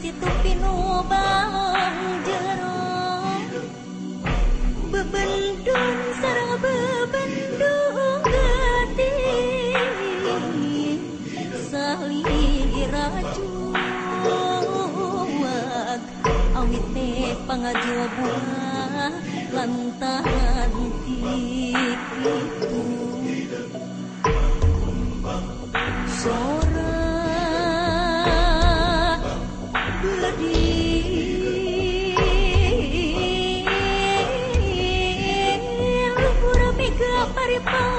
situ pinu balong jero. Bebendun Maripaz.